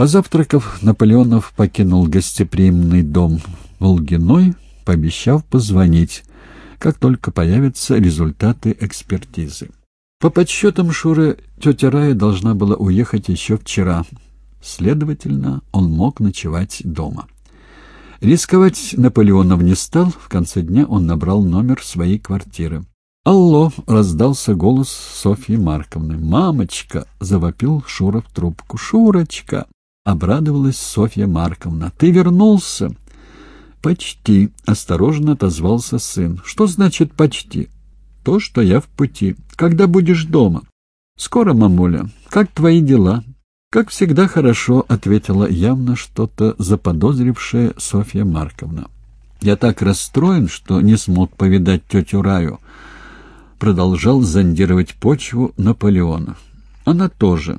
Позавтракав, Наполеонов покинул гостеприимный дом Волгиной, пообещав позвонить, как только появятся результаты экспертизы. По подсчетам Шуры, тетя Рая должна была уехать еще вчера. Следовательно, он мог ночевать дома. Рисковать Наполеонов не стал, в конце дня он набрал номер своей квартиры. «Алло!» — раздался голос Софьи Марковны. «Мамочка!» — завопил Шура в трубку. «Шурочка!» — обрадовалась Софья Марковна. «Ты вернулся?» «Почти», — осторожно отозвался сын. «Что значит «почти»?» «То, что я в пути. Когда будешь дома?» «Скоро, мамуля. Как твои дела?» «Как всегда хорошо», — ответила явно что-то заподозрившая Софья Марковна. «Я так расстроен, что не смог повидать тетю Раю», — продолжал зондировать почву Наполеонов. «Она тоже».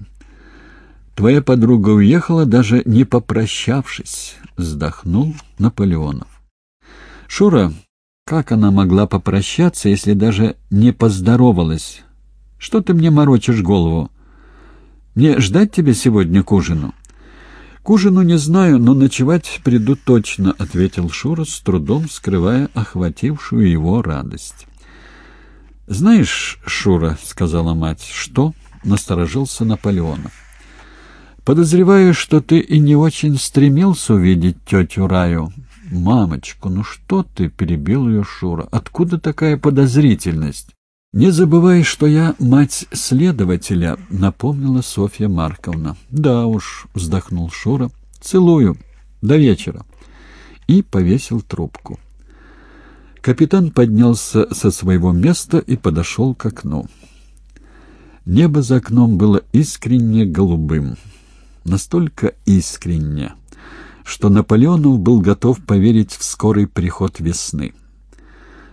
«Твоя подруга уехала, даже не попрощавшись», — вздохнул Наполеонов. «Шура, как она могла попрощаться, если даже не поздоровалась? Что ты мне морочишь голову? Мне ждать тебя сегодня к ужину?» «К ужину не знаю, но ночевать приду точно», — ответил Шура, с трудом скрывая охватившую его радость. «Знаешь, Шура», — сказала мать, — «что?» — насторожился Наполеонов. Подозреваю, что ты и не очень стремился увидеть тетю Раю. «Мамочку, ну что ты?» — перебил ее Шура. «Откуда такая подозрительность?» «Не забывай, что я мать следователя», — напомнила Софья Марковна. «Да уж», — вздохнул Шура. «Целую. До вечера». И повесил трубку. Капитан поднялся со своего места и подошел к окну. Небо за окном было искренне голубым настолько искренне, что Наполеонов был готов поверить в скорый приход весны.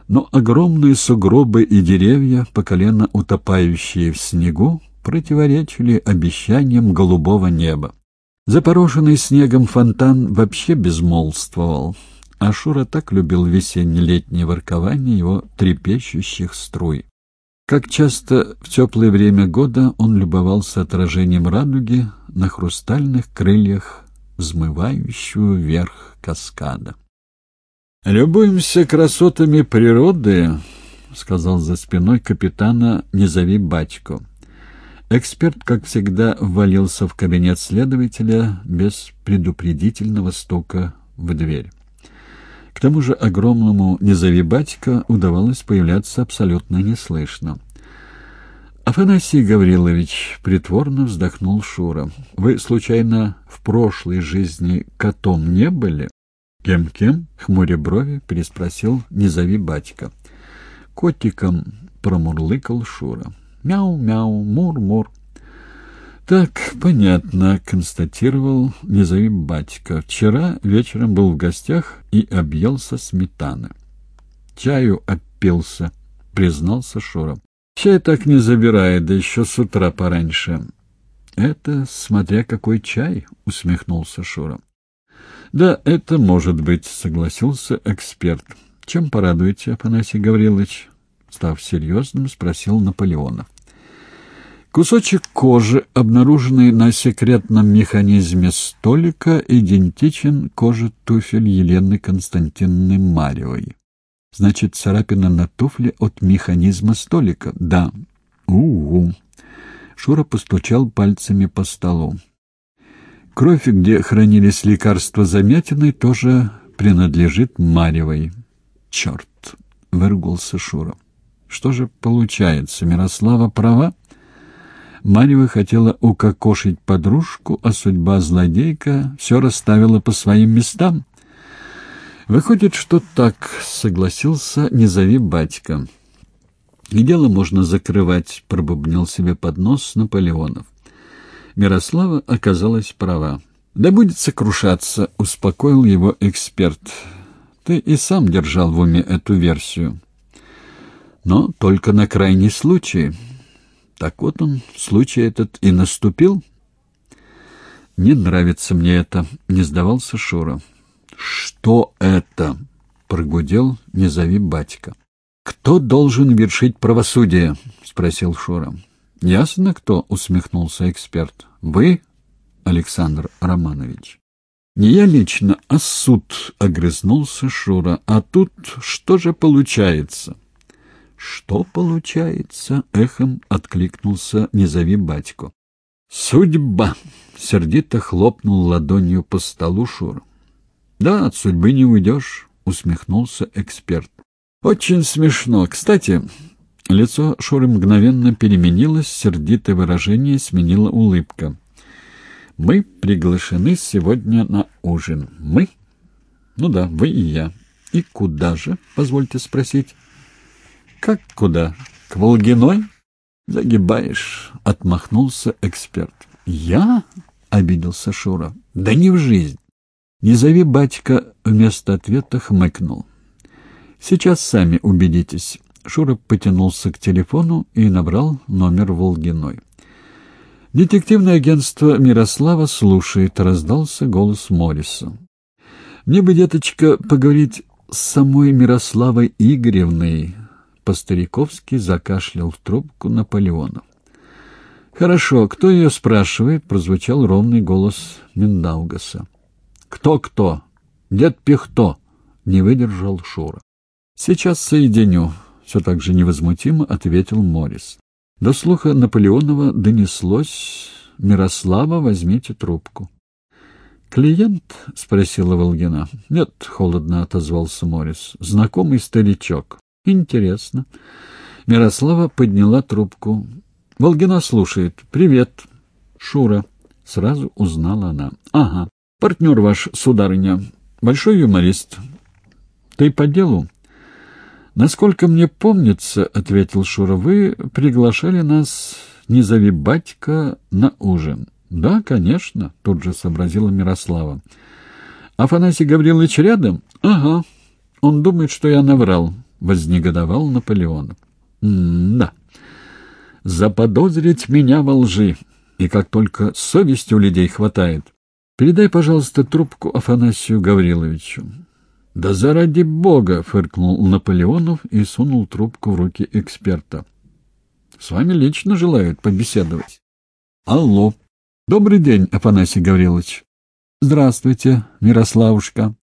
Но огромные сугробы и деревья, по колено утопающие в снегу, противоречили обещаниям голубого неба. Запорошенный снегом фонтан вообще безмолвствовал, а Шура так любил весенне-летнее воркование его трепещущих струй. Как часто в теплое время года он любовался отражением радуги на хрустальных крыльях, взмывающего вверх каскада. «Любуемся красотами природы», — сказал за спиной капитана «Не зови батьку». Эксперт, как всегда, ввалился в кабинет следователя без предупредительного стука в дверь. К тому же огромному «Не батька» удавалось появляться абсолютно неслышно. «Афанасий Гаврилович», — притворно вздохнул Шура, — «вы, случайно, в прошлой жизни котом не были?» «Кем-кем?» — хмуря брови переспросил «Не батька». «Котиком», — промурлыкал Шура. «Мяу-мяу, мур-мур». «Так, понятно», — констатировал «Не батька». «Вчера вечером был в гостях и объелся сметаны». «Чаю опился», — признался Шура. «Чай так не забирает, да еще с утра пораньше». «Это смотря какой чай», — усмехнулся Шура. «Да, это может быть», — согласился эксперт. «Чем порадуете, Афанасий Гаврилович?» Став серьезным, спросил Наполеонов. Кусочек кожи, обнаруженный на секретном механизме столика, идентичен коже туфель Елены Константиновны Марьевой. Значит, царапина на туфле от механизма столика? Да. У-у. Шура постучал пальцами по столу. Кровь, где хранились лекарства замятины, тоже принадлежит Марьевой. Черт! — выругался Шура. Что же получается, Мирослава права? Марьева хотела укокошить подружку, а судьба злодейка все расставила по своим местам. Выходит, что так, согласился «Не зови батька». И дело можно закрывать, пробубнил себе под нос Наполеонов. Мирослава оказалась права. «Да будет сокрушаться», — успокоил его эксперт. «Ты и сам держал в уме эту версию. Но только на крайний случай». Так вот он, случай этот и наступил. «Не нравится мне это», — не сдавался Шура. «Что это?» — прогудел «Не зови батька». «Кто должен вершить правосудие?» — спросил Шура. «Ясно кто», — усмехнулся эксперт. «Вы?» — Александр Романович. «Не я лично, а суд», — огрызнулся Шура. «А тут что же получается?» «Что получается?» — эхом откликнулся «Не зови батьку». «Судьба!» — сердито хлопнул ладонью по столу Шура. «Да, от судьбы не уйдешь», — усмехнулся эксперт. «Очень смешно. Кстати, лицо Шуры мгновенно переменилось, сердитое выражение сменила улыбка. Мы приглашены сегодня на ужин. Мы? Ну да, вы и я. И куда же, позвольте спросить? Как куда? К Волгиной? Загибаешь, отмахнулся эксперт. Я? Обиделся Шура. Да не в жизнь. Не зови батька, вместо ответа хмыкнул. Сейчас сами убедитесь. Шура потянулся к телефону и набрал номер Волгиной. Детективное агентство Мирослава слушает, раздался голос Морриса. Мне бы, деточка, поговорить с самой Мирославой Игоревной. По-стариковски закашлял в трубку Наполеонов. «Хорошо, кто ее спрашивает?» — прозвучал ровный голос Миндаугаса. «Кто-кто? Дед Пихто!» — не выдержал Шура. «Сейчас соединю», — все так же невозмутимо ответил Моррис. До слуха Наполеонова донеслось «Мирослава, возьмите трубку». «Клиент?» — спросила Волгина. «Нет», — холодно отозвался Морис. «Знакомый старичок». «Интересно». Мирослава подняла трубку. «Волгина слушает. Привет». «Шура». Сразу узнала она. «Ага. Партнер ваш, сударыня. Большой юморист. Ты по делу?» «Насколько мне помнится, — ответил Шура, — вы приглашали нас, не зови батька, на ужин». «Да, конечно», — тут же сообразила Мирослава. «Афанасий Гаврилович рядом?» «Ага. Он думает, что я наврал», — вознегодовал Наполеон. «Да. Заподозрить меня во лжи, и как только совести у людей хватает. Передай, пожалуйста, трубку Афанасию Гавриловичу». «Да заради бога!» — фыркнул Наполеонов и сунул трубку в руки эксперта. «С вами лично желают побеседовать». «Алло! Добрый день, Афанасий Гаврилович!» «Здравствуйте, Мирославушка!»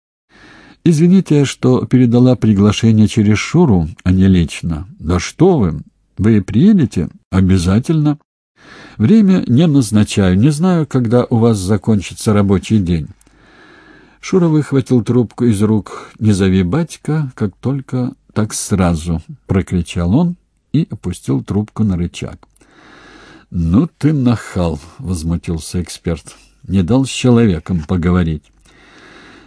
«Извините, что передала приглашение через Шуру, а не лично. Да что вы! Вы приедете? Обязательно!» «Время не назначаю. Не знаю, когда у вас закончится рабочий день». Шура выхватил трубку из рук «Не зови батька, как только, так сразу», — прокричал он и опустил трубку на рычаг. «Ну ты нахал!» — возмутился эксперт. «Не дал с человеком поговорить».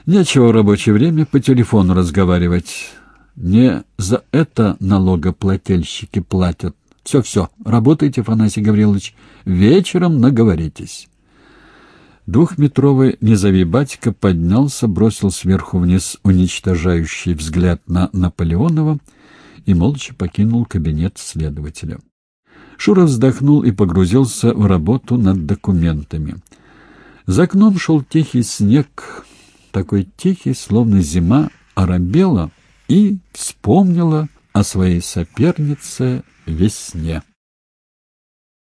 «Нечего в рабочее время по телефону разговаривать. Не за это налогоплательщики платят. Все-все, работайте, Фанасий Гаврилович. Вечером наговоритесь». Двухметровый «Не батька» поднялся, бросил сверху вниз уничтожающий взгляд на Наполеонова и молча покинул кабинет следователя. Шура вздохнул и погрузился в работу над документами. За окном шел тихий снег, такой тихий, словно зима оробела и вспомнила о своей сопернице весне.